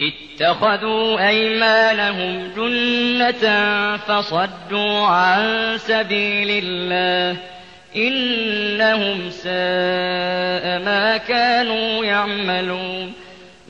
اتخذوا أيمانهم جنة فصدوا عن سبيل الله إنهم ساء ما كانوا يعملون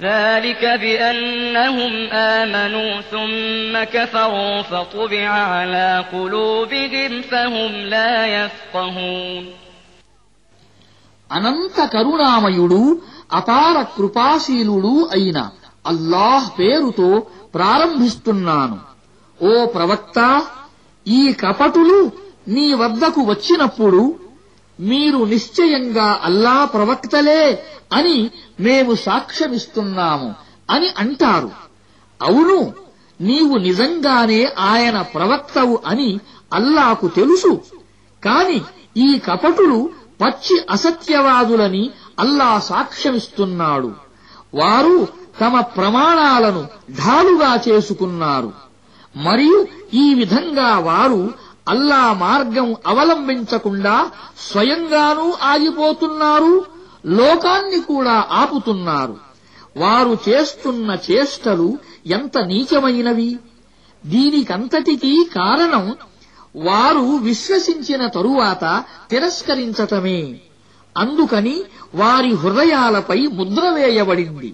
ذلك بأنهم آمنوا ثم كفروا فطبع على قلوبهم فهم لا يفقهون అనంత కరుణామయుడు అపార కృపాశీలుడు అయిన అల్లాహ్ పేరుతో ప్రారంభిస్తున్నాను. ఓ ప్రవక్త ఈ కపటులు నీ వద్దకు వచ్చినప్పుడు మీరు నిశ్చయంగా అల్లా ప్రవక్తలే అని మేము సాక్ష్యమిస్తున్నాము అని అంటారు. అవును నీవు నిజంగానే ఆయన ప్రవక్తవు అని అల్లాకు తెలుసు. కాని ఈ కపటులు పచ్చి అసత్యవాదులని అల్లా సాక్ష్యమిస్తున్నాడు. వారు తమ ప్రమాణాలను ఢాలుగా చేసుకున్నారు. మరియు ఈ విధంగా వారు అల్లా మార్గం అవలంబించకుండా స్వయంగానూ ఆగిపోతున్నారు లోకాన్ని కూడా ఆపుతున్నారు. వారు చేస్తున్న చేష్టలు ఎంత నీచమైనవి! దీనికంతటికీ కారణం వారు విశ్వసించిన తరువాత తిరస్కరించటమే. అందుకని వారి హృదయాలపై ముద్ర వేయబడింది.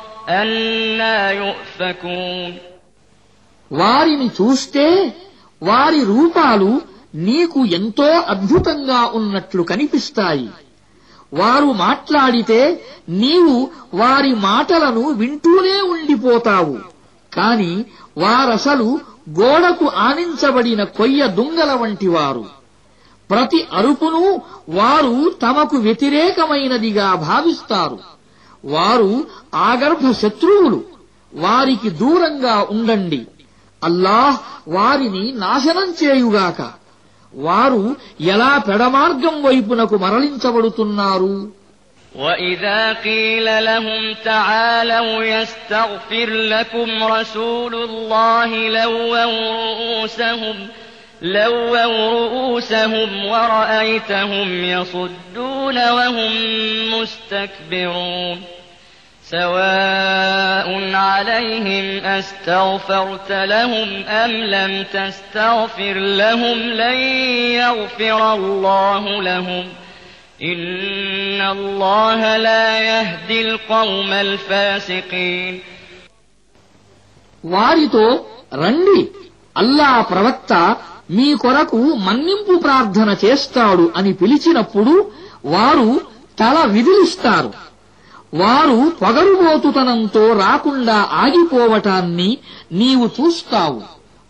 వారిని చూస్తే వారి రూపాలు నీకు ఎంతో అద్భుతంగా ఉన్నట్లు కనిపిస్తాయి. వారు మాట్లాడితే నీవు వారి మాటలను వింటూనే ఉండిపోతావు. కాని వారసలు గోడకు ఆనించబడిన కొయ్య దుంగల వంటివారు ప్రతి అరుపును వారు తమకు వ్యతిరేకమైనదిగా భావిస్తారు. వారు ఆగర్భ శత్రువులు వారికి దూరంగా ఉండండి అల్లాహ్ వారిని నాశనం చేయుగాక వారు ఎలా పెడమార్గం వైపునకు మరలించబడుతున్నారు وإذا قيل لهم تعالوا يستغفر لكم رسول الله لووا رؤوسهم لووا رؤوسهم ورأيتهم يصدون وهم مستكبرون سواء عليهم أستغفرت لهم أم لم تستغفر لهم لن يغفر الله لهم إن الله لا يهدي القوم الفاسقين వారితో రండి అల్లా ప్రవక్త మీ కొరకు మన్నింపు ప్రార్థన చేస్తాడు అని పిలిచినప్పుడు వారు తల విదిలిస్తారు. వారు పొగరుబోతుతనంతో రాకుండా ఆగిపోవటాన్ని నీవు చూస్తావు.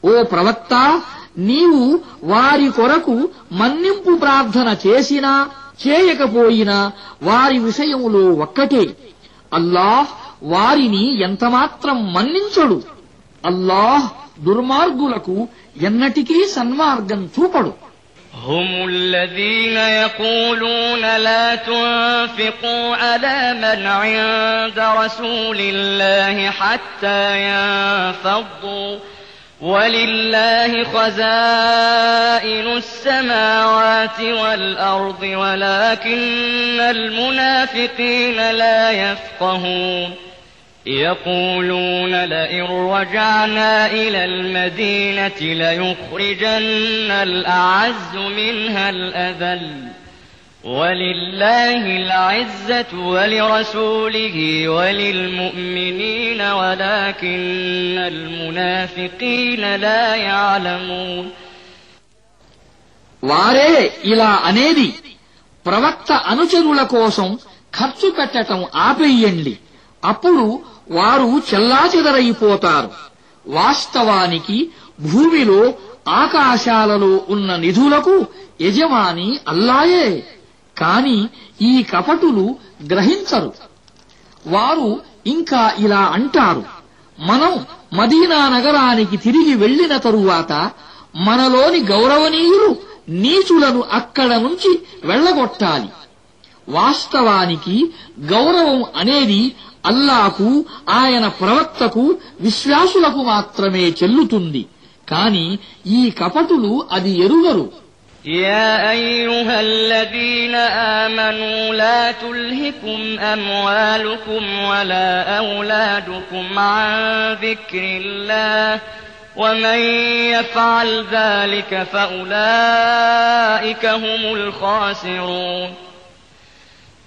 ఓ ప్రవక్త నీవు వారి కొరకు మన్నింపు ప్రార్థన చేసినా చేయకపోయినా వారి విషయములో ఒక్కటే. అల్లాహ్ వారిని ఎంతమాత్రం మన్నించడు. అల్లాహ్ దుర్మార్గులకు ఎన్నటికీ సన్మార్గం చూపడు هم الذين يقولون لا تنفقوا على من عند رسول الله حتى ينفضوا ولله خزائن السماوات والأرض ولكن المنافقين لا يفقهون يقولون لئن رجعنا إلى المدينة ليخرجن الأعز منها الأذل ولله العزة ولرسوله وللمؤمنين ولكن المنافقين لا يعلمون వారే ఇలా అనేది ప్రవక్త అనుచరుల కోసం ఖర్చు పెట్టటం ఆపేయండి అప్పుడు వారు చెల్లాచెదరైపోతారు. వాస్తవానికి భూమిలో ఆకాశాలలో ఉన్న నిధులకు యజమాని అల్లాయే. కాని ఈ కపటులు గ్రహించరు. వారు ఇంకా ఇలా అంటారు. మనం మదీనా నగరానికి తిరిగి వెళ్ళిన తరువాత మనలోని గౌరవనీయులు నీచులను అక్కడ నుంచి వెళ్ళగొట్టాలి వాస్తవానికి గౌరవం అనేది అల్లాకు ఆయన ప్రవక్తకు విశ్వాసులకు మాత్రమే చెల్లుతుంది కాని ఈ కపటులు అది ఎరుగరు يا أيها الذين آمنوا لا تلهكم أموالكم ولا أولادكم عن ذكر الله ومن يفعل ذلك فأولئك هم الخاسرون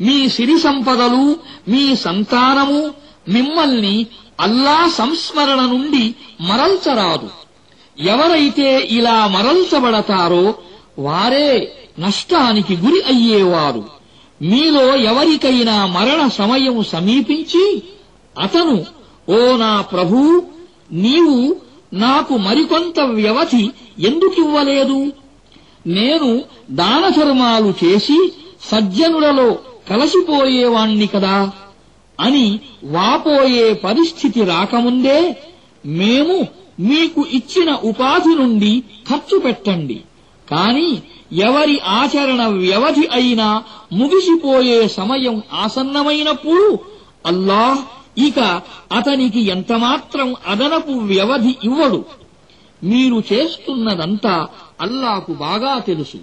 మీ సిరి సంపదలు మీ సంతానము మిమ్మల్ని అల్లా సంస్మరణ నుండి మరల్చరాదు. ఎవరైతే ఇలా మరల్చబడతారో వారే నష్టానికి గురి అయ్యేవారు. మీలో ఎవరికైనా మరణ సమయం సమీపించి అతను ఓ నా ప్రభూ నీవు నాకు మరికొంత వ్యవధి ఎందుకివ్వలేదు? నేను దానధర్మాలు చేసి సజ్జనులలో కలసిపోయేవాణ్ణి కదా అని వాపోయే పరిస్థితి రాకముందే మేము మీకు ఇచ్చిన ఉపాధి నుండి ఖర్చు పెట్టండి. కాని ఎవరి ఆచరణ వ్యవధి అయినా ముగిసిపోయే సమయం ఆసన్నమైనప్పుడు అల్లాహ్ ఇక అతనికి ఎంతమాత్రం అదనపు వ్యవధి ఇవ్వడు. మీరు చేస్తున్నదంతా అల్లాకు బాగా తెలుసు.